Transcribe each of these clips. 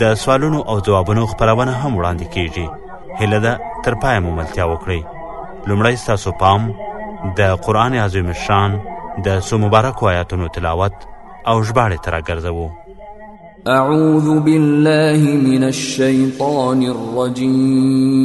د سوالونو او ځوابونو خپرونه هم وړاندې کیږي هله ده تر پای مو ملتیا وکړئ لومړی ستاسو پام د قرآن عظیم شان د څو مبارکو آیاتونو تلاوت او ژباړې ته راګرځوو اعوذ بالله من الشیطان الرجیم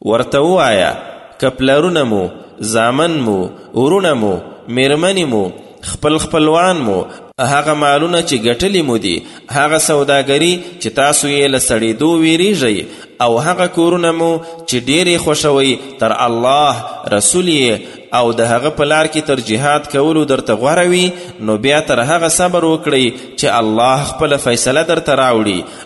ورته ووایه، که پلرونه مو، زامن مو، وروڼه مو، مېرمنې مو، خپل خپلوان مو، هغه مالونه چې ګټلي مو دي، هغه سوداګري چې تاسو یې له سړېدو وېرېږئ او هغه کورونه مو چې ډېر یې خوښوئ تر الله، رسول یې او د هغه په لار کې تر جهاد کولو درته غوره وي، نو بیا تر هغه صبر وکړئ چې الله خپله فیصله درته راوړي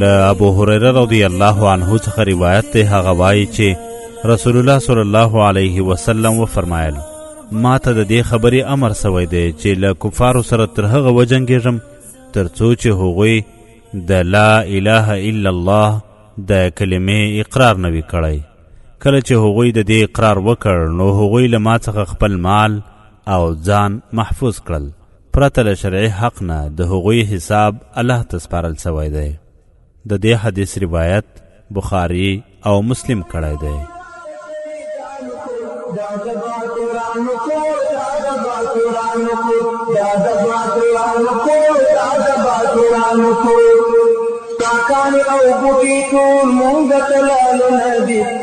له ابو هريره رضی الله عنه څخه روایت دی هغه وایي چې رسول الله صلی الله علیه وسلم وفرمایل ما ته د دې خبرې امر سوی دی چې له کفارو سره تر هغه وجنګېږم تر څو چې هغوی د لا اله الا الله د کلمې اقرار نه وي کړی کله چې هغوی د دې اقرار وکړ نو هغوی له ما څخه خپل مال او ځان محفوظ کړل پرته له شرعي حق نه د هغوی حساب الله ته سپارل سوی دی د دې حدیث روایت بخاری او مسلم کړی دی کاکانی او بوټی ټول مونږ ته لالو ندی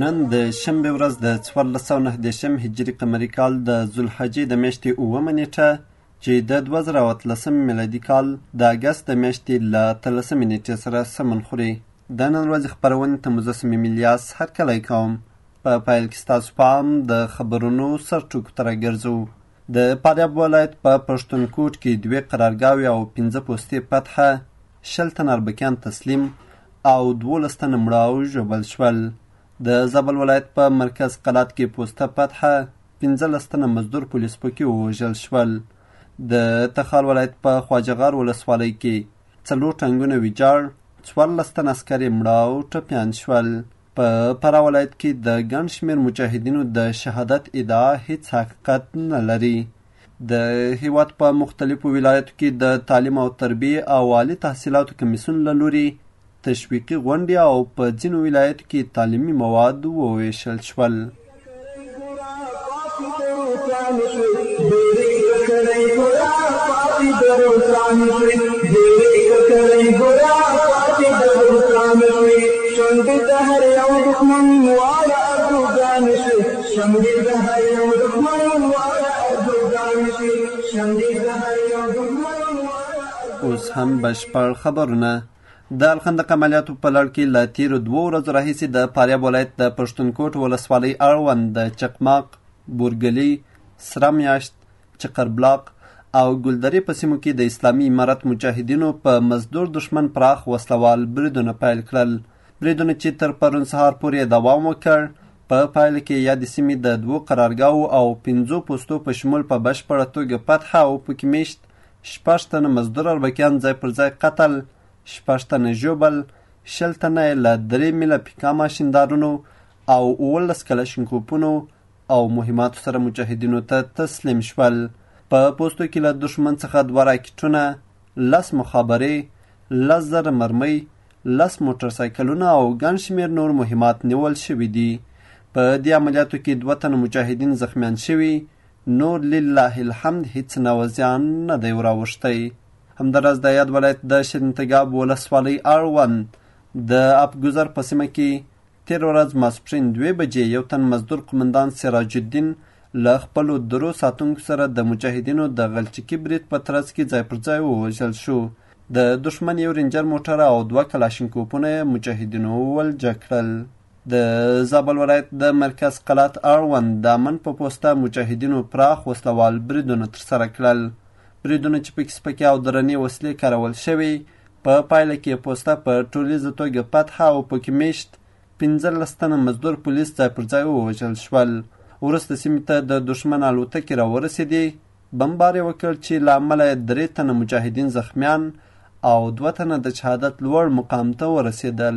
نن د شنبې ورځ د څوارلس سوه نهه دېرشم هجري قمري کال د ذوالحجې د میاشتې اوومه نېټه چې د دوه زره او اتلسم میلادي کال د اګست د میاشتې له اتلسمې نېټې سره سمون خوري د نن ورځې خپرونې ته مزه صمیم الیاس هرکلی کوم په پیل کې ستاسو پام د خبرونو سرټکو ته راګرځو د فاریاب ولایت په پښتونکوټ کې دوې قرارګاوې او پنځه پوستې فتحه، شل تن اربکیان تسلیم او دولس تن مړه او ژوبل شول. د زابل ولایت په مرکز قلات کې پوسته فتحه، پنځلس تنه مزدور پولیس پکې ووژل شول. د تخار ولایت په خواجهغار ولسوالۍ کې څلور ټانګونه ویجاړ، څوارلس تن عسکر یې مړه او ټپیان شول. په فراه ولایت کې د ګڼ شمېر مجاهدینو د شهادت ادعا هیڅ حقیقت نه لري د هیواد په مختلفو ولایتو کې د تعلیم او تربیې او عالي تحصیلاتو کمیسیون له لوري تشویقي غونډې او په ځینو ولایتو کې تعلیمي مواد وویشل شول اوس هم بشپړ خبرونه. د الخندق عملیاتو په لړ کې له تیرو دوو ورځو راهیسې د فاریاب ولایت د پښتونکوټ ولسوالۍ اړوند د چقماق، بورګلي، سره میاشت، چقربلاق او ګلدرې په سیمو کې د اسلامي امارت مجاهدینو په مزدور دښمن پراخ وسلوال بریدونه پیل کړل. بریدونه چې تر پرون سهار پورې دوام وکړ، په پایله کې یادې سیمې د دوو قرارګاو او پنځو پوستو په شمول په بشپړه توګه فتح او پکې میشت شپږ تنه مزدور اربکیان ځای پر ځای قتل، شپږ تنه ژوبل، شل تنه یې له درې میله پیکا ماشیندارونو او اوولس کلشنکوپونو او مهماتو سره مجاهدینو ته تسلیم شول. په پوستو کې له دښمن څخه دوه راکټونه، لس مخابرې، لس زره مرمۍ، لس موټر سایکلونه او ګڼ شمېر نور مهمات نیول شوي دي. په دې عملیاتو کې دوه تنه مجاهدین زخمیان شوي نور لله الحمد هیڅ نوع زیان نه دی وراوښتی. همداراز د یاد ولایت د شیرینتګاب ولسوالۍ اړوند د اپ ګذر په سیمه کې تېره ورځ ماسپښین دوې بجې یو تن مزدور قومندان سراج الدین له خپلو درو ساتونکو سره د مجاهدینو د غلچکي برید په ترڅ کې ځای پر ځای ووژل شو. د دښمن یو رینجر موټر او دوه کلاشینکوپونه یې مجاهدینو ولجه کړل. د زابل ولایت د مرکز قلات اړوند د امن په پوسته مجاهدینو پراخ وسلوال بریدونه ترسره کړل بریدونه چې پکې سپکې او درنې وسلې کارول شوې په پایله کې پوسته په ټولیزه توګه فتح او پکې میشت پنځلس تنه مزدور پولیس ځای پر ځای ووژل شول وروسته سیمې ته د دښمن الوتکې راورسېدې بمبار یې وکړ چې له امله یې درې تنه مجاهدین زخمیان او دوه تنه د شهادت لوړ مقام ته ورسېدل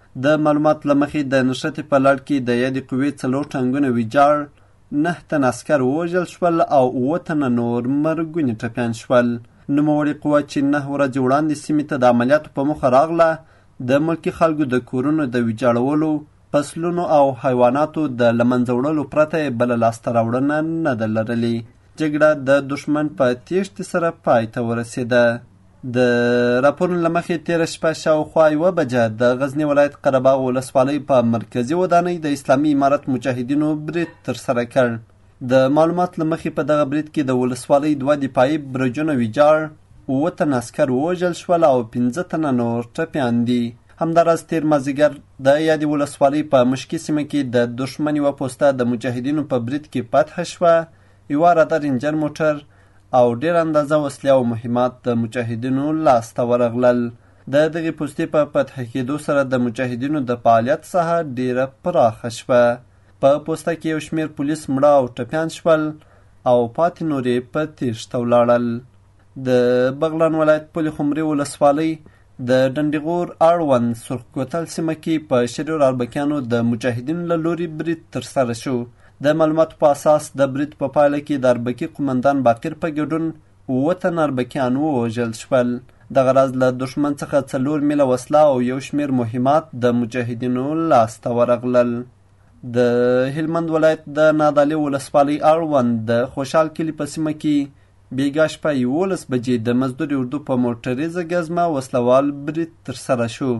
د معلوماتو له مخې د نښتې په لړ کې د یادې قوې څلور ټانګونه ویجاړ، نهه تنه عسکر ووژل شول او اووه تنه نور مرګوني ټپیان شول. نوموړې قوه چې نهه ورځې وړاندې سیمې ته د عملیاتو په موخه راغله، د ملکي خلکو د کورونو د ویجاړولو، فصلونو او حیواناتو د له منځه وړلو پرته یې بله لاسته راوړنه نه ده لرلې. جګړه د دښمن په تېښتې سره پای ته ورسېده. د راپورونو له مخې تېره شپه شاوخوا یوه بجه د غزني ولایت قرهباغ ولسوالۍ په مرکزي ودانۍ د اسلامي امارت مجاهدینو برید ترسره کړ د معلوماتو له مخې په دغه برید کې د ولسوالۍ دوه دفاعي برجونه ویجاړ اووه تنه عسکر ووژل شول او پنځه تنه نور ټپیان دي همداراز تېر مازیګر د یادې ولسوالۍ په مشکي سیمه کې د دښمن یوه پوسته د مجاهدینو په برید کې فتح شوه یوه راده رینجر موټر او ډېر اندازه وسلې او مهمات د مجاهدینو لاس ته ورغلل د دغې پوستې په فتح کېدو سره د مجاهدینو د فعالیت ساحه ډېره پراخه شوه په پوسته کې یو شمېر پولیس مړه او ټپیان شول او پاتې نورې په تېښته ولاړل د بغلان ولایت پل خمرې ولسوالۍ د ډنډیغور اړوند سرخ کوتل سیمه کې په شریر اربکیانو د مجاهدینو له لوري برید ترسره شو د معلوماتو په اساس د برید په پایله کې د اربکي قومندان باقر په ګډون اووه تنه اربکیان ووژل شول دغه راز له دښمن څخه څلور میله وسله او یو شمېر مهمات د مجاهدینو لاسته ورغلل د هلمند ولایت د نادعلي ولسوالۍ اړوند د خوشحال کلي په سیمه کې بیګا شپه یوولس بجې د مزدور اردو په موټریزه ګزمه وسله وال برید ترسره شو.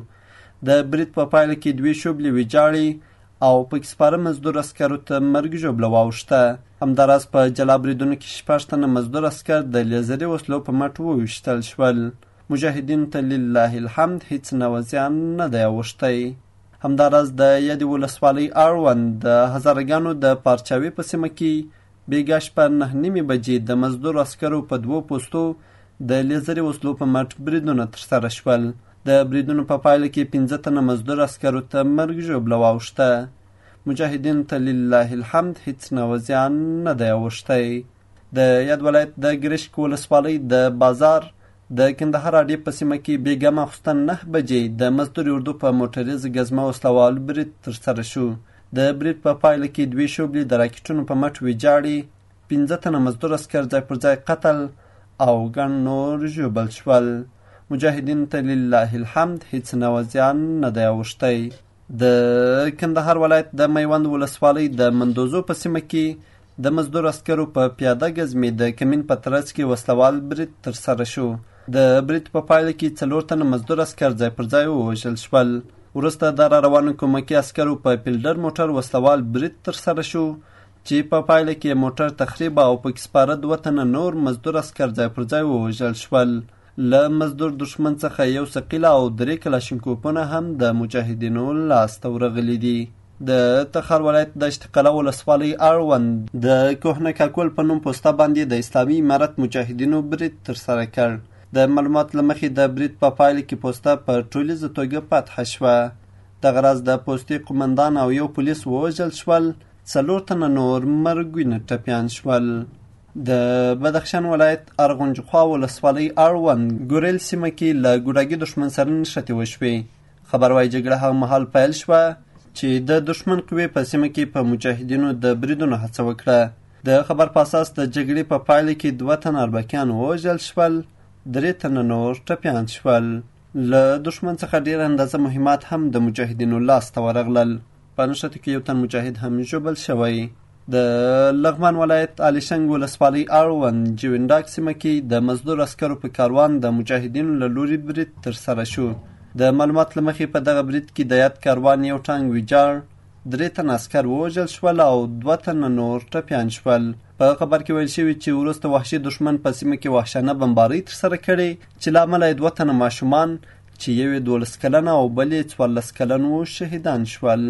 د برید په پایله کې دوې شوبلې ویجاړې او پکې سپاره مزدور عسکرو ته مرګ ژوبله واوښته. همداراز په جلا بریدونو کې شپږ تنه مزدور عسکر د لیزري وسلو په مټ وویشتل شول. مجاهدینو ته لله الحمد هیڅ نوع زیان نه دی اوښتی همداراز د یادې ولسوالۍ اړوند د هزاره ګانو د پارچاوي په سیمه کې بیګا شپه نهه نیمې بجې د مزدور عسکرو په دوو پوستو د لیزري وسلو په مټ بریدونه ترسره شول. د بریدونو په پایله کې پنځه تنه مزدور عسکرو ته مرګ ژوبله واوښته. مجاهدینو ته لله الحمد هیڅ نوع زیان نه دی اوښتی. د یاد ولایت د ګرشک ولسوالۍ د بازار د کندهار اډې په سیمه کې بیګا ماخوستن نه بجې د مزدور اردو په موټریز ګزمه وسلوال برید ترسره شو. د برید په پایله کې دوې شوبلې د راکټونو په مټ ویجاړې، پنځه تنه مزدور عسکر ځای پر ځای قتل او ګڼ نور ژوبل شول. مجاهدینو ته لله الحمد هیڅ نوع زیان نه دی اوښتی. د کندهار ولایت د میوند ولسوالۍ د مندوزو په سیمه کې د مزدور عسکرو په پیاده ګزمې د کمین په ترڅ کې وسله وال برید ترسره شو. د برید په پایله کې څلور تنه مزدور عسکر ځای پر ځای ووژل شول. وروسته د را روانو کومکي عسکرو په پیلډر موټر وسله وال برید ترسره شو چې په پایله کې موټر تخریب او پکې سپاره دوه تنه نور مزدور عسکر ځای پر ځای ووژل شول له مزدور دښمن څخه یو ثقیل او درې کلاشینکوپونه هم د مجاهدینو لاس ته ورغلي دي. د تخار ولایت دشت قلعه ولسوالۍ اړوند د کوهنه کاکول په نوم پوسته باندې د اسلامي امارت مجاهدینو برید ترسره کړ. د معلومات له مخې د برید په پایله کې پوسته په ټولیزه توګه فتحه شوه. دغه راز د پوستې قومندان او یو پولیس ووژل شول، څلور تنه نور مرګوینه ټپیان شول. د بدخشان ولایت ارغونجخوا ولسوالۍ اړوند ګوریل سیمه کې له ګوډاګي دښمن سره نښتې وشوې خبر وايي جګړه هغه مهال پیل شوه چې د دښمن قوې په سیمه کې په مجاهدینو د بریدونو هڅه وکړه د خبر په اساس د جګړې په پایله کې دوه تنه اربکیان ووژل شول درې تنه نور ټپیان شول له دښمن څخه ډېر اندازه مهمات هم د مجاهدینو لاس ته ورغلل په نښتو کې یو تن مجاهد هم ژوبل شوی د لغمان ولایت علیشنګ ولسوالۍ اړوند جوینډاک سیمه کې د مزدور عسکرو په کاروان د مجاهدینو له لوري برید ترسره شو د معلومات له مخې په دغه برید کې د یاد کاروان یو ټانګ ویجاړ درې تن عسکر ووژل شول او دوه تنه نور ټپیان شول په خبر کې ویل شوي چې وروسته وحشي دښمن په سیمه کې وحشانه بمبارۍ ترسره کړې چې له امله یې دوه تنه ماشومان چې یو یې دولس کلن او بل یې څوارلس کلن و شهیدان شول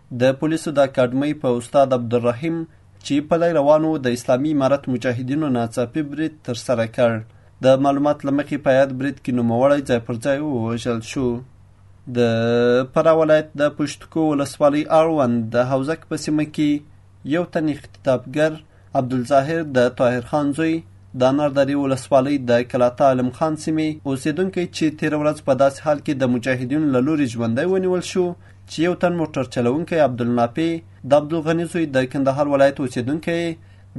د پولیسو د اکاډمۍ په استاد عبدالرحیم چي پلی روانو د اسلامي امارت مجاهدینو ناڅاپي برید ترسره کړ. د معلومات له مخې په یاد برید کې نوموړی ځای پر ځای ووژل شو. د فراه ولایت د پشتکو ولسوالۍ اړوند د حوزک په سیمه کې یو تن اختطافګر عبدالظاهر د طاهر خان زوی د انار دری ولسوالۍ د کلاتا علم خان سیمې اوسیدونکی چې تیره ورځ په داسې حال کې د مجاهدینو له لوري ژوندی ونیول شو چې یو تن موټر چلوونکی عبدالنافع د عبدالغني زوی د کندهار ولایت اوسیدونکی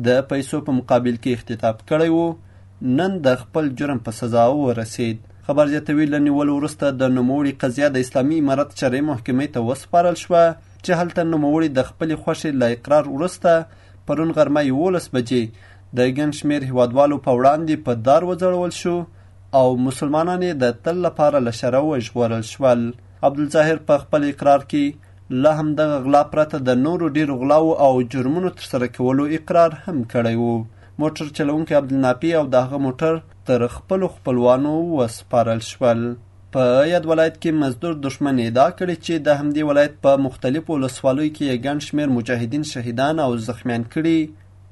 د پیسو په مقابل کې اختطاف کړی وو نن د خپل جرم په سزا ورسید خبر زیاتوي له نیولو وروسته د نوموړي قضیه د اسلامي امارت شرعي محکمې ته وسپارل شوه چې هلته نوموړي د خپلې خوښې له اقرار وروسته پرون غرمه یوولس بجې د ګڼ شمېر هیوادوالو په وړاندې په دار وځړول شو او مسلمانان یې د تل لپاره له شره وژغورل شول. عبدالظاهر په خپل اقرار کې له همدغه غلا پرته د نورو ډېرو غلاو او جرمونو ترسره کولو اقرار هم کړی و. موټر چلوونکی عبدالنافي او د هغه موټر تر خپلو خپلوانو وسپارل شول. په یاد ولایت کې مزدور دښمن ادعا کړې چې د همدې ولایت په مختلفو ولسوالیو کې یې ګڼ شمېر مجاهدین شهیدان او زخمیان کړي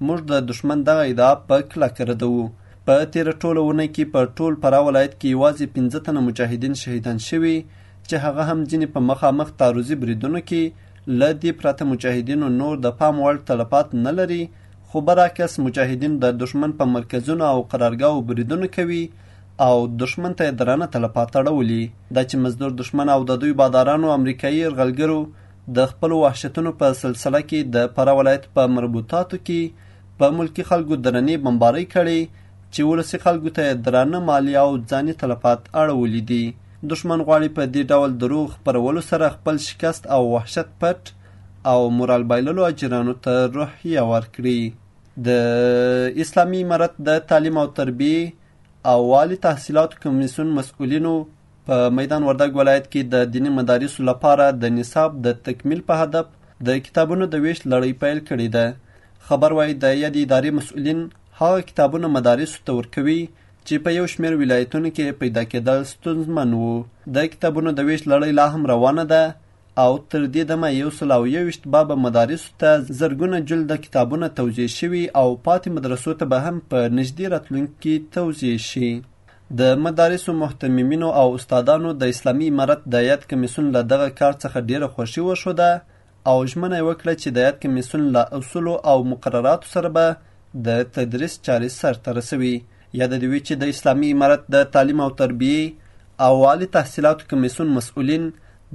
موږ د دښمن دغه ادعا په کلکه ردوو په تېره ټوله اونۍ کې په ټول فراه ولایت کې یوازې پنځه تنه مجاهدین شهیدان شوي چې هغه هم ځینې په مخامخ تعرضي بریدونو کې له دې پرته مجاهدینو نور د پام وړ تلفات نه لري خو برعکس مجاهدین د دښمن په مرکزونو او قرارګاو بریدونه کوي او دښمن ته یې درانه تلفات اړولي. دا چې مزدور دښمن او د دوی بادارانو امریکايي یرغلګرو د خپلو وحشتونو په سلسله کې د فراه ولایت په مربوطاتو کې په ملکي خلکو درنې بمبارۍ کړې چې ولسي خلکو ته یې درانه مالي او ځاني تلفات اړولي دي. دښمن غواړي په دې ډول دروغ خپرولو سره خپل شکست او وحشت پټ او مورال بایللو اجیرانو ته روحیه ورکړي. د اسلامي امارت د تعلیم او تربیې او عالي تحصیلاتو کمیسیون مسؤلینو په میدان وردګ ولایت کې د دیني مدارسو لپاره د نصاب د تکمیل په هدف د کتابونو د ویش لړۍ پیل کړې ده خبر وايي د یادې ادارې مسؤلین هغه کتابونه مدارسو ته ورکوي چې په یو شمېر ولایتونو کې پیدا کېدل ستونزمن وو د کتابونو د ویش لړۍ لا هم روانه ده او تر دې دمه یو سل او یوویشت بابه مدارسو ته زرګونه جلده کتابونه توزیع شوي او پاتې مدرسو ته به هم په نږدې راتلونکي کې توزیع شي. د مدارسو محتممینو او استادانو د اسلامي امارت د یاد کمیسیون له دغه کار څخه ډېره خوښي وښوده او ژمنه یې وکړه چې د یاد کمیسیون له اصولو او مقرراتو سره به د تدریس چارې سرته رسوي. یاده دې وي چې د اسلامي امارت د تعلیم او تربیې او عالي تحصیلاتو کمیسیون مسؤلین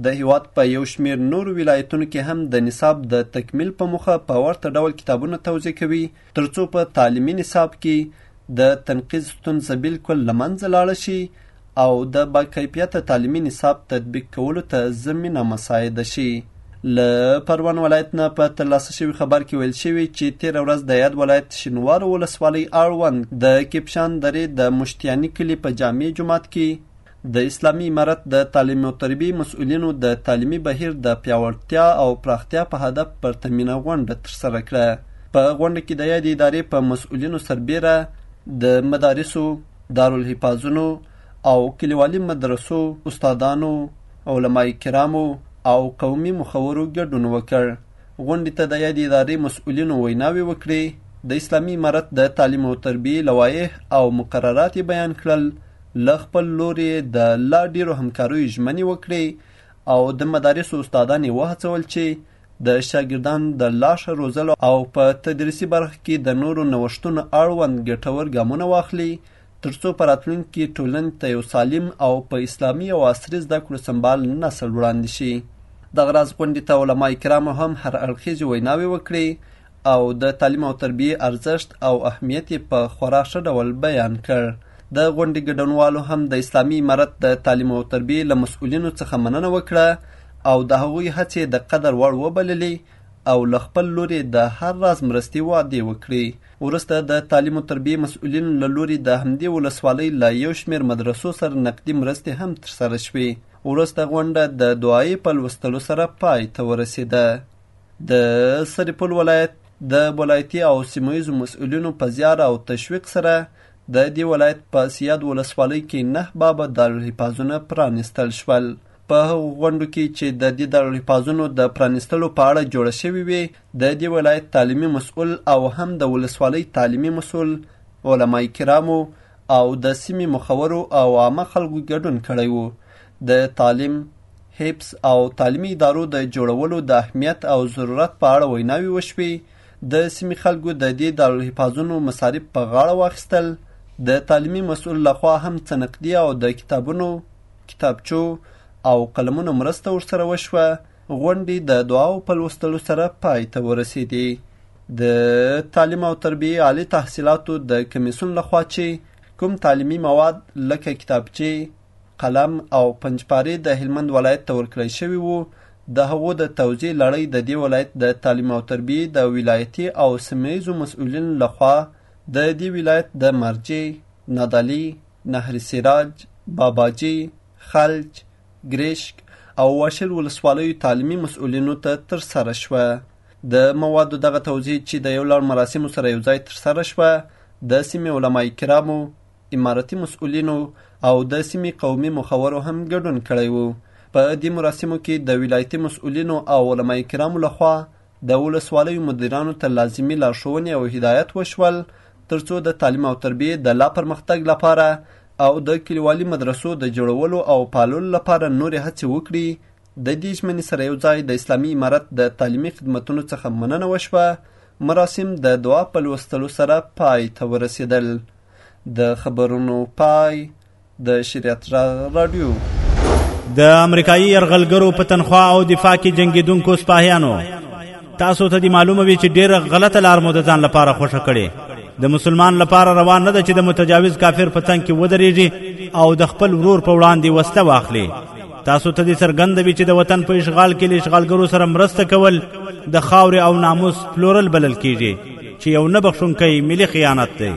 د هېواد په یو شمېر نورو ولایتونو کې هم د نصاب د تکمیل په موخه په ورته ډول کتابونه توضیح کوي ترڅو په تعلیمي نصاب کې د تنقیز ستونزه بالکل له منځه لاړه شي او د باکیفیته تعلیمي نصاب تطبیق کولو ته زمینه مساعده شي له پروان ولایت نه په ترلاسه شوي خبر کې ویل شوي چې تېره ورځ د یاد ولایت شینوارو ولسوالۍ اړوند د کیپشان درې د مشتیاني کلي په جامع جومات کې د اسلامي امارت د تعلیم او تربیې مسؤلینو د تعلیمي بهیر د پیاوړتیا او پراختیا په هدف پرتمینه غونډه ترسره کړه. په غونډه کې د یادې ادارې په مسؤلینو سربېره د مدارسو، دارالحفاظونو او کلیوالي مدرسو استادانو، علماء کرامو او قومي مخورو ګډون وکړ. غونډې ته د یادې ادارې مسؤلینو ویناوې وکړې، د اسلامي امارت د تعلیم او تربیې لوایح او مقررات یې بیان کړل له خپل لورې یې د لا ډېرو همکاریو ژمنې وکړې او د مدارسو استادان یې وهڅول چې د شاګردان د لا ښه روزلو او په تدریسي برخه کې د نورو نوښتونو اړوند ګټور ګامونه واخلي ترڅو په راتلونکي کې ټولنې ته یو سالم او په اسلامي او عصري زده کړو سمبال نسل وړاندې شي دغه راز غونډې ته علما کرامو هم هر اړخیزې ویناوې وکړې او د تعلیم او تربیې ارزښت او اهمیت یې په خورا ښه ډول بیان کړ. د غونډې ګډونوالو هم د اسلامي امارت د تعلیم او تربیې له مسؤلینو څخه مننه وکړه او د هغوی هڅې د قدر وړ وبللې او له خپل لورې د هر راز مرستې وعدې وکړې. وروسته د تعلیم او تربیې مسؤلینو له لوري د همدې ولسوالۍ له یو شمېر مدرسو سره نقدي مرستې هم ترسره شوې. وروسته غونډه د دعایې په لوستلو سره پای ته ورسېده. د سرپل ولایت د ولایتي او سیمه ییزو مسؤلینو په زیار او تشویق سره د دې ولایت په سیاد ولسوالۍ کې نه بابه دارالحفاظونه پرانیستل شول په هغو غونډو کې چې د دې دارالحفاظونو د پرانیستلو په اړه جوړه شوې وي د دې ولایت تعلیمي مسؤل او هم د ولسوالۍ تعلیمي مسؤل علما کرامو او د سیمې مخورو او عامه خلکو ګډون کړی وو د تعلیم، حفظ او تعلیمي ادارو د جوړولو د اهمیت او ضرورت په اړه ویناوې وشوې، د سیمې خلکو د دې دارالحفاظونو مصارف په غاړه واخیستل، د تعلیمي مسؤل لخوا هم څه نقدي او د کتابونو، کتابچو او قلمونو مرسته ورسره وشوه، غونډې د دعاو په لوستلو سره پای ته ورسېدې. د تعلیم او تربیې عالي تحصیلاتو د کمیسیون لخوا چې کوم تعلیمي مواد لکه کتابچې، قلم او پنجپارې د هلمند ولایت ته ورکړل شوي وو د هغو د توزیع لړۍ د دې ولایت د تعلیم او تربیې د ولایتي او سیمه ییزو مسؤلینو لخوا د دې ولایت د مرجې، نادالي، نهر سراج، باباجي، خلج، ګریشک او واشیر ولسوالیو تعلیمي مسؤلینو ته ترسره شوه. د موادو دغه توزیع چې د یو لړ مراسمو سره یو ځای ترسره شوه، د سیمې علمای کرامو، امارتي مسؤلینو او د سیمې قومي مخورو هم ګډون کړی و په دې مراسمو کې د ولایتي مسؤلینو او علما کرامو لخوا د ولسوالیو مدیرانو ته لازمي لارښوونې او هدایت وشول ترڅو د تعلیم او تربیې د لا پرمختګ لپاره او د کلیوالي مدرسو د جوړولو او پاللو لپاره نورې هڅې وکړي د دې ژمنې سره یو ځای د اسلامي امارت د تعلیمي خدمتونو څخه مننه وشوه مراسم د دعا په لوستلو سره پای ته ورسېدل د خبرونو پای د شریعت غږ راډیو د امریکایي يرغلګرو په تنخوا او دفاع کې جنگیدونکو سپاهیانو تاسو ته دی معلومه وي چې ډیره غلطه لار مو د ځان لپاره خوښه کړي د مسلمان لپاره روان نه ده چې د متجاوز کافر په تنګ کې ودرېږي او د خپل ورور په وړاندې وسله واخلي تاسو ته دې څرګند وي چې د وطن په اشغال کې له اشغالګرو سره مرسته کول د خاورې او ناموس پلورل بلل کیږي چې یو نه بخښونکی ملي خیانت دی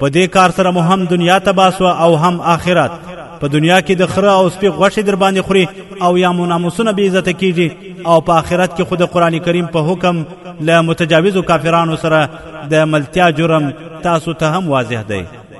په دې کار سره مو هم دنیا تباه سوه او هم آخرت په دنیا کې د خره او سپي غوښې در باندې خوري او یا مو ناموسونه بې عزته کیږي او په آخرت کې خو د قرآن کریم په حکم له متجاوزو کافرانو سره د ملتیا جرم تاسو ته هم واضح دی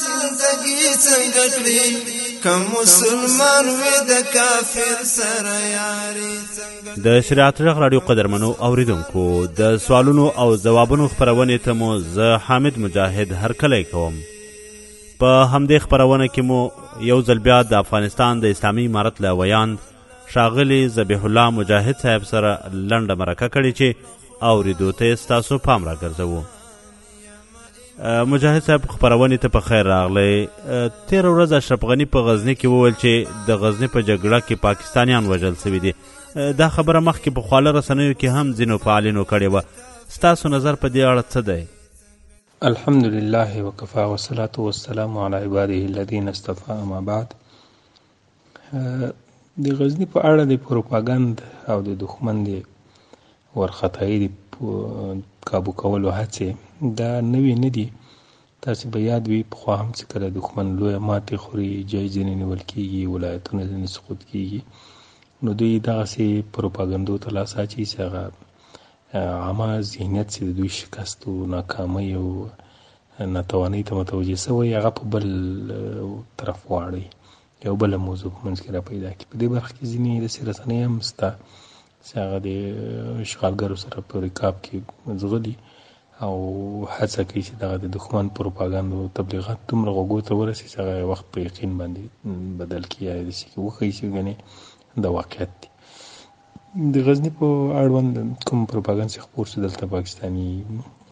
زندگی څنګه کړی کوم مسلمان وې د کافر سره یاري څنګه د شریعت غږ رادیو قدرمنو اوریدونکو د سوالونو او جوابونو خبرونه ته مو زه حامد مجاهد هر کله کوم په همدې خبرونه کې مو یو ځل بیا د افغانستان د اسلامي امارت له ویاند شاغلی ذبیح الله مجاهد صاحب سره لنډه مرکه کړې چې اوریدو ته ستاسو پام راګرځوو مجاهد صاحب خبرونه ته په خیر راغلی تیر ورځ اشرف غنی په غزنی کې وویل چې د غزنی په جګړه کې پاکستانیان وژل شوی دي دا خبره مخکې په خواله رسنیو کې هم ځینو فعالینو کړې وه ستاسو نظر په دې اړه څه دی الحمد لله وکفا والصلاة والسلام على عباده الذين اصطفى اما بعد د غزنی په اړه د پروپاګند او د دښمن د ورخطایي د کابو کولو هڅې دا نوې نه دي تاسو به یاد وي پخوا هم چې کله دښمن لویه ماتې خوري جای ځینې نیول کیږي ولایتونه ځینې سقوط کیږي نو دوی دغسې پروپاګندو ته لاس اچوي چې هغه عامه ذهنیت چې د دوی شکست و ناکامۍ او ناتوانۍ ته متوجه سوی هغه په بل طرف واړوي یو بل موضوع په منځ کې را پیدا کړي په دې برخه کې ځینې داسې رسنۍ هم سته چې هغه د اشغالګرو سره په رکاب کې ځغلي او هڅه کوي چې دغه د دښمن پروپاګند او تبلیغات دومره غوږو ته ورسي چې هغه وخت په یقین باندې بدل کړي یا داسې وښیي چې ګنې د واقعیت دي د غزني په اړوند کوم پروپاګند چې خپور شو دلته پاکستاني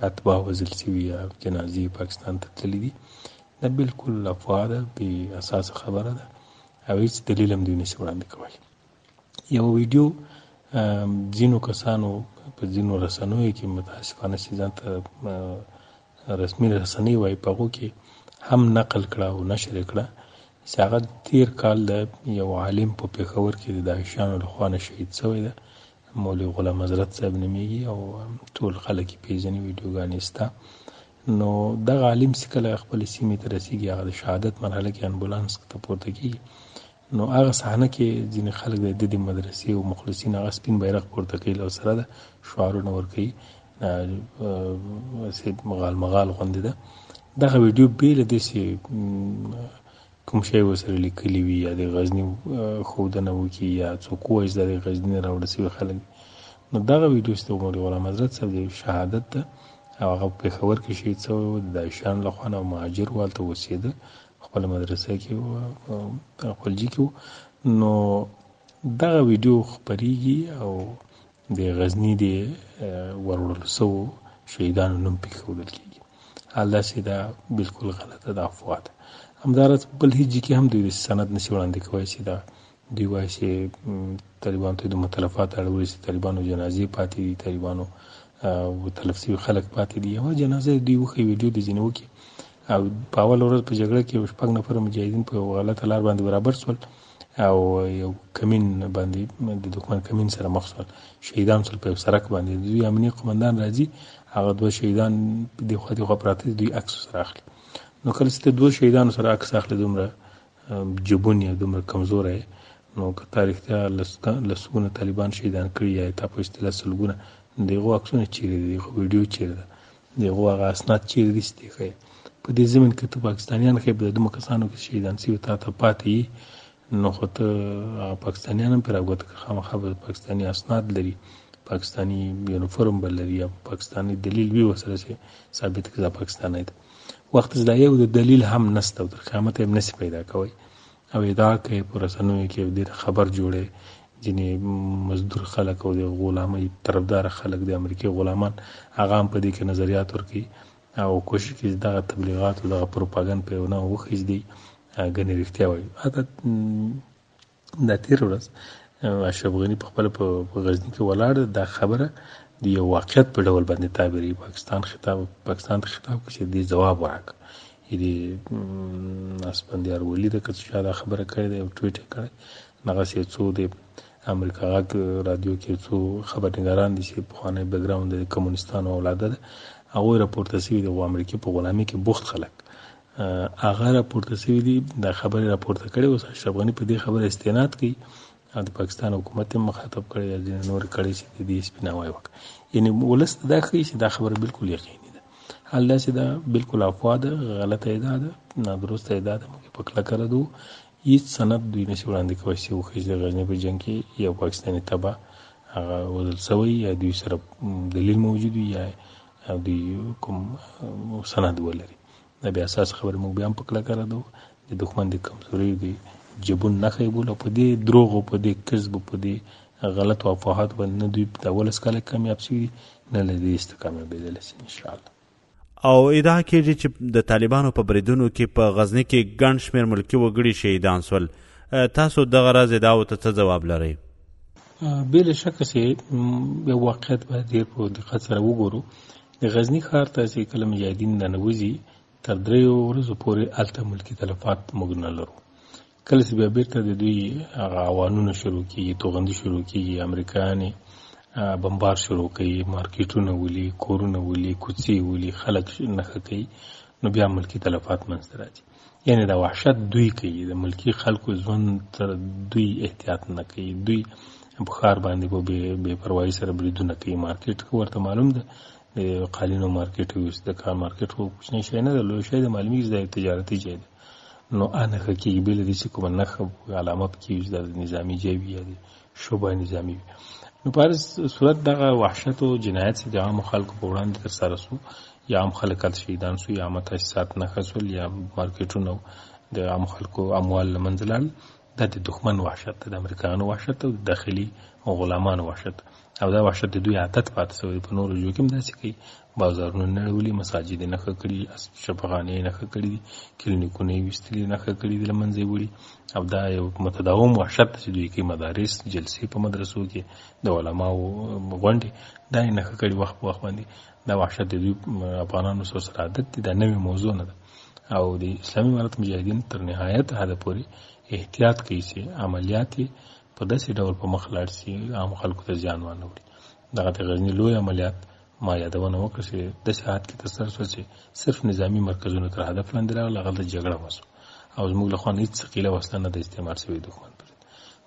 اتباع وژل شوي یا جنازې پاکستان ته تللي دي دا بالکل افوا ده بې اساسه خبره ده او هیڅ دلیل هم دوی نشي وړاندې کولی یو ویډیو ځینو کسانو په ځینو رسنیو کې متاسفانه چې ځان ته رسمي رسنۍ وایي په هغو کې هم نقل کړه او نشر یې کړه چې هغه تیر کال د یو عالم په پېښور کې د داعشانو له خوا نه شهید شوی ده مولوي غلام حضرت صاحب نومېږي او ټول خلک یې پېژني ویډیوګانې شته نو دغه عالم چې کله خپل سیمې ته رسیږي هغه د شهادت مرحله کې امبولانس ته پورته کیږي نو هغه صحنه کې ځینې خلک د د مدرسې او مخلصین هغه سپین بیرغ پورته کوي او سره ده شعارونه ورکوي سید مغال مغال غوندې ده دغه ویډیو بیل د سی کوم شی وسره لیکلی وي یا د غزنی خودنه وکي یا څوک وایي د غزنی راوړل شوی خلک نو دغه ویډیو ست عمر غلام حضرت صاحب د شهادت ده او هغه په خبر کې شي څو د دایشان له خوا نه مهاجر والته وسیده خپل مدرسه کې او خپل جی کې نو دغه ویډیو خبريږي او د غزني د وروړل سوو شهیدانو نوم پکې ښودل کیږي حال دا چې دا بالکل غلطه ده افوا ده همداراز بل هیڅ ځای کې هم دوی سند نشي وړاندې کوی چې دا دوی وایي چې طالبان ته دومره تلفات اړولي چې طالبانو جنازې پاتې دي طالبانو تلف شوي خلک پاتې دي یوه جنازه دوی وښي ویډیو د ځینې وکړي او په اول ورځ په جګړه کې یو شپږ نفره مجاهدین په یوه غلطه لار باندې برابر شول او یو کمین باندې د دښمن کمین سره مخ شول شهیدان سول په یو سرک باندې د دوی امنیه قومندان راځي هغه دوه شهیدان د خو د خو پراته دوی عکس سره اخلي نو کله چې دوه شهیدان سره عکس اخلي دومره جبون یا دومره کمزورې نو که تاریخته لسونه طالبان شهیدان کړی یا تا په اصطلاح سلګونه دغه عکسونه چیرې دي خو ویډیو چیرې ده دی هو هغه اسناد چیرې دي چې ښه په دې زمن کې ته پاکستانیان ښه په دومره کسانو کې شهیدان سوي تا ته پاتې نو خو ته هغه پاکستانیان هم پرې راګوته که خامخا به پاکستاني اسناد لري پاکستاني یونیفورم به لري یا پاکستاني دلیل وي ورسره چې ثابت کړي دا پاکستانی دی وخت دا یو د دلیل هم نسته او تر قیامته یې هم نسي پیدا کوی او ادعا کوي په رسنیو کې او دیر خبر جوړي جنې مزدور خلک او د غلامي طرفدار خلک د امریکای غلامان هغه هم په دې کې نظریات ورکي او کوشش کوي دغه تبلیغات او دغه پروپاګند په یو نه وخیز دی ګنې رښتیا وایي حتی دا تیر ورځ اشرف غنی په خپل په غزنی کې ولاړ دا خبره د یو واقعیت په ډول باندې تعبیري پاکستان خطاب پاکستان ته خطاب کې چې دې جواب ورک یدی اسپندیار ولی د کڅ چا دا خبره کړې ده او ټویټ یې کړې نغه سې څو د امریکا غږ رادیو کې څو خبرنګاران دي چې په خوانې بیکګراوند د کمونستانو اولاده ده هغه راپورته سوي د امریکا په غلامي کې بوخت خلک هغه راپورته سوي دي دا خبره راپورته کړې اوس اشرف غنی په دې خبره استناد کوي د پاکستان حکومت هم مخاطب کړی یا ځینې نور کړی چې د دې سپیناوی وکړي یعنی ولس دا ښیي چې دا خبره بالکل یقیني ده حال دا چې دا بالکل افوا ده غلطه ادعا ده نادرسته ادعا ده موږ په کلکه ردو هیڅ سند دوی نشي وړاندې کوی چې وښیي د غزني په جنګ کې یو پاکستاني تبا هغه وزل سوی یا دوی سره دلیل موجود وي یا دوی کوم سند ولري دا بیا اساس خبره موږ بیا هم په کلکه ردو د دښمن د کمزوري دی جبون نه خیبول په دې دروغ په دې کذب په دې غلط وفاهات باندې نه دوی په دولس کال کامیاب شوي دي نه له دې است کامیابېدل شي ان شاء الله او ادعا کېږي چې د طالبانو په بریدونو کې په غزني کې ګڼ شمېر ملکي وګړي شهیدان سول تاسو دغه راز ادعاو ته څه ځواب لرئ بل شک چې یو واقعیت به ډېر په دقت سره وګورو د غزني ښار ته چې کله مجاهدین ننوځي تر دریو ورځو پورې هلته ملکي تلفات موږ نه لرو کله چې بیا بیرته د دوی هغه اوانونه شروع کیږي توغندي شروع کیږي امریکایانې بمبار شروع کوي مارکیټونه ولي کورونه ولي کوڅې ولي خلک نښه کوي نو بیا ملکی تلفات منځته راځي یعنی دا وحشت دوی کوي د ملکی خلکو ژوند تر دوی احتیاط نه کوي دوی په ښار باندې په بې پروايي سره بریدونه کوي مارکیټ ورته معلوم ده د قالینو مارکیټ وي د کار مارکیټ خو کوچنی شی نه ده لوی شی د معلومیږي چې دا یو تجارتي ځای دی نو آ نښه کېږي بې له دې چې کومه نښه علامه پکې وي چې دا د نظامي جای وي یا د شبه نظامي وي نو په هر صورت دغه وحشت او جنایت چې د عامو خلکو په وړاندې ترسره سو یا عام خلک هلته شهیدان سو یا عامه تاسیسات نښه سول یا مارکېټونه د عامو خلکو اموال له منځه لاړل دا د دښمن وحشت ده د امریکایانو وحشت او د داخلي غلامانو وحشت او دا وحشت د دوی عادت پاتې شوی په نورو ژو کې هم داسې کوي بازارونه نړولي مساجد یې نښه کړي شفاخانې یې نښه کړي دي کلینیکونه یې ویستلي نښه کړي دي له منځه یې وړي او دا یو متداوم وحشت چې دوی کوي مدارس جلسې په مدرسو کې د علماو غونډې دا یې نښه کړي وخت په وخت باندې دا وحشت د دوی افغانانو سره سره عادت دي دا نوې موضوع نه ده او د اسلامي امارت مجاهدین تر نهایت حده پورې احتیاط کوي چې عملیات په داسې ډول په مخ لاړ شي عام خلکو ته زیان وانه وړي دغه د غزني لوی عملیات ما یادونه وکړه چې داسې حالت کې ترسره شوه چې صرف نظامي مرکزونو تر هدف لاندې راغله هغلته جګړه وسوه او زموږ له خوا نه هېڅ ثقیله وسله نه ده استعمال شوې دښمن پر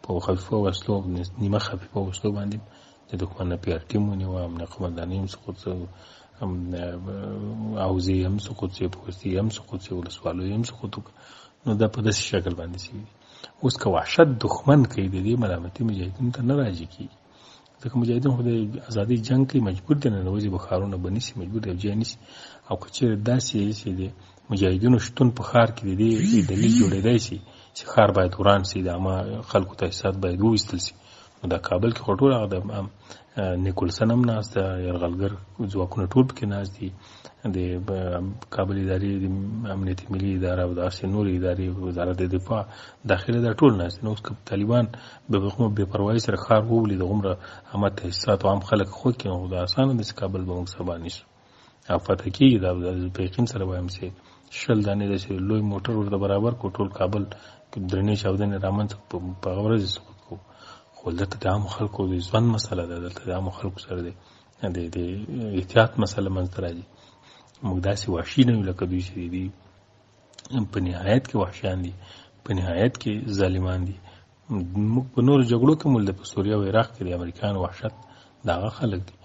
په خفیفو وسلو نیمه خفیفو وسلو باندې د دښمن نه پی آر ټی مو نیوه امنیه قومنداني هم سقوط هم حوزې هم سقوط شوې پوستې هم سقوط شوې ولسوالیو هم سقوط وکړه نو دا په داسې شکل باندې شوي دي اوس که وحشت دښمن کوي د دې ملامتي مجاهدینو ته نه راجع کېږي ځکه مجاهدین خو د ازادۍ جنګ کوي مجبور دي ننوځي به ښارونه به نیسي مجبور دی ځای نیسي او که چېرې داسې چې د مجاهدینو شتون په ښار کې د دې دلیل جوړېدای شي چې ښار باید وران شي د عامه خلکو تاسیسات باید وویستل شي نو دا کابل کې خو ټول هغه د نیکولسن هم ناست ده یرغلګر ځواکونه ټول پکې ناست دي د کابل ادارې د امنیت ملي اداره او داسې نور ادارې وزارت د دفاع داخله دا ټول ناست نو اوس که طالبان به کومه بې پروايي سره ښار وولي د عمره امت احساسات او عام خلک خو کې نو دا اسانه ده چې کابل به موږ سبا نیسو او پته کېږي دا په یقین سره وایم چې شل دانې داسې لوی موټر ورته برابر کړو ټول کابل کې درنې چاودنې رامنځ په هغه ورځ یې سقوط کړو خو دلته د عامو خلکو د ژوند مسله ده دلته د عامو خلکو سره دی د د احتیاط مسله منځته راځي موږ داسې وحشي نه یو لکه دوی چې دي په نهایت کې وحشیان دي په نهایت کې ظالمان دي موږ په نورو جګړو کې مول په سوریه او عراق کې د امریکایانو وحشت د هغه خلک دي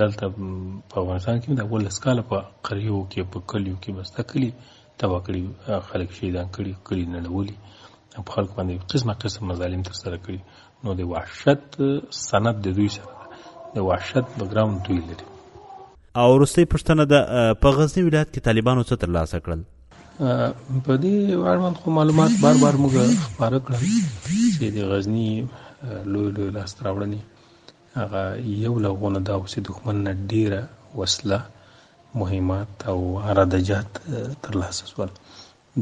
دلته په افغانستان کې د ولس کال په قریو کې په کلیو کې بسته کلی تبا کړی خلک شهیدان کړي کلی نړولي په خلکو باندې قسمه قسم مظالم تر سره کړي نو د وحشت سند د دوی سره د وحشت بګراوند دوی لري او وروستۍ پوښتنه ده په غزني ولایت کې طالبانو څه ترلاسه کړل په دې اړوند خو معلومات بار بار موږ خپاره کړل چې د غزني لوی لوی لاسته راوړنې هغه یو له هغو نه دا و چې دښمن نه ډېره وسله مهمات او عراده جات ترلاسه شول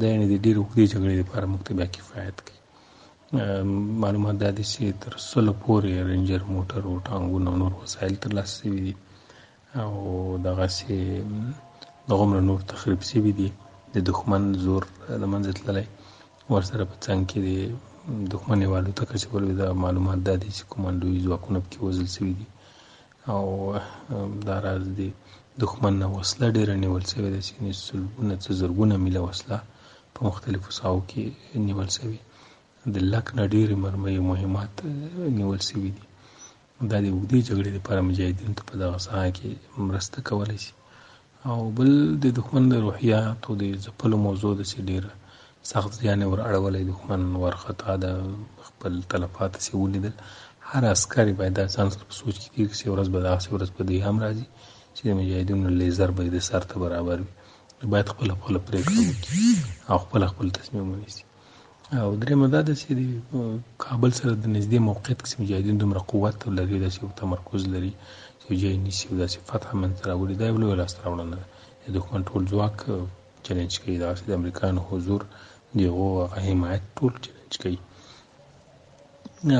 دا یعنې د ډېرې اوږدې جګړې لپاره موږ ته بیا کفایت کوي معلومات دا دي چې تر سلو پورې رنجر موټر او ټانګونه او نور وسایل ترلاسه شوي دي او دغسې دغومره نور تخریب سوي دي د دښمن زور له منځه تللی ورسره په څنګ کې د دښمن یوه الوتکه چې ولوي دا معلومات دا دي چې کومانډوي ځواکونه پکې وژل سوي دي او دا راز د دښمن نه وسله ډېره نیول سوې ده چې سلګونه څه زرګونه میله وسله په مختلفو ساحو کې نیول سوې د لک نه ډېرې مرمۍ مهمات نیول سوي دي دا د اوږدې جګړې لپاره مجاهدینو ته په دغه ساحه کې مرسته کولی شي او بل د دښمن د روحیاتو د ځپلو موضوع ده چې ډېر سخت زیان ور اړولی دښمن ورخطا د خپل تلفات سي ولیدل هر عسکر باید دا ځان سره په سوچ کې کېږي چې ورځ به داسې ورځ په دې هم راځي چې د مجاهدینو لیزر به د سر ته برابر وي باید خپل خپل پرېکړه وکړي او خپل خپل تصمیم ونیسي او درې مدا د سې کابل سره د نږدې موقعیت کې مجاهدین دومره قوت لري د سې تمرکز لري چې جای نیسی او د سې فتح من تر اوري دا یو لوی لاس راوړنه ده د دښمن ټول ځواک چیلنج کوي دا د امریکا نو حضور دیغو هغه حمایت ټول چیلنج کوي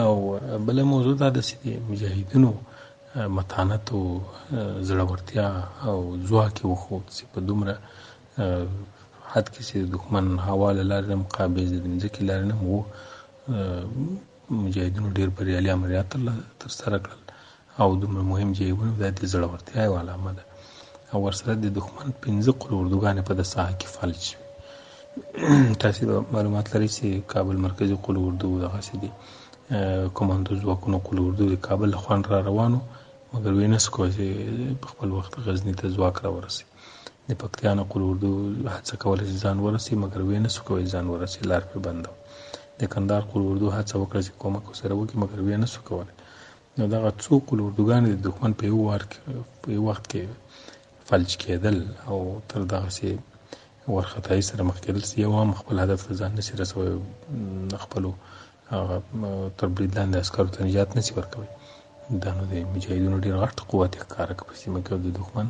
او بل موضوع دا د سې مجاهدینو متانت او زړورتیا او ځواک وخو چې په دومره حد کې چې د دښمن هوا له لارې هم قابض د مځکې لارې هم وو مجاهدینو ډېر بریالي عملیات ترسره کړل او دومره مهم جایبونه دا د زړورتیا یوه علامه ده او ورسره د دښمن پنځه قول اردوګانې په د ساحه کې فلج شوې تاسو به معلومات لرئ چې کابل مرکزی قول اردو دغه سي دي کمانډو ځواکونو قول اردو د کابل خوان را روانو مګر وینس کوی چې په خپل وخت غزنی ته ځواک را ورسي د پکتیا نقل اردو هڅه کوله چې ځان ورسي مګر وې نه سو کوی ځان ورسي لار پرې بنده د کندهار قول اردو هڅه وکړه چې کومک ورسره وکړي مګر وې نه سو کولی نو دغه څو قول اردوګانې د دښمن په یو وار په یو وخت کې فلج کېدل او تر دغسې وارخطایي سره مخ کېدل چې یو هم خپل هدف ته ځان نشي رسوی خپلو هغه تر برید لاندې عسکرو ته نجات نسی ورکوي دا نو د مجاهدینو ډیر غټ قوت ښکاره کړ په سیمه کې او د دښمن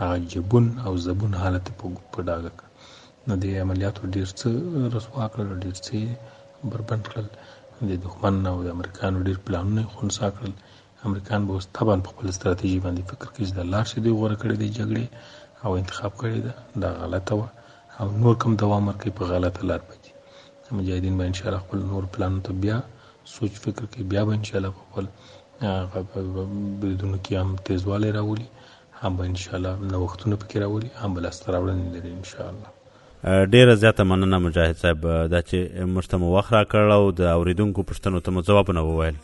هغه جبون او زبون حالت په ډاګه کړ نو د عملیاتو ډیر څه رسوا کړل ډیر څه بربند کړل د دښمن او د امریکایانو ډیر پلانونه یې خنثی کړل امریکایان به اوس طبعا په خپله ستراتیژي باندې فکر کوي چې دا لار چې دوی غوره کړې دی جګړې او انتخاب کړې ده دا غلطه وه او نور کوم دوام ورکوي په غلطه لار به ځي مجاهدین به انشاءالله خپل نور پلانو ته بیا سوچ فکر کوي بیا به انشاءالله په خپل بریدونو کې هم تیزوالی راولي هم به انشاءالله نوښتونه پکې راولي هم به لاسته راوړنې لري انشاءالله ډیره زیاته مننه مجاهد صاحب دا چې موږ ته مو وخت راکړ او د اوریدونکو پوښتنو ته مو ځوابونه وویل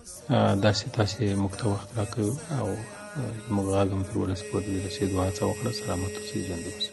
داسې تاسې موږ ته وخت راکړ او موږ غاګم پر ولس پورې رسېدو هڅه وکړه سلامت اوسئ ژوندي اوسئ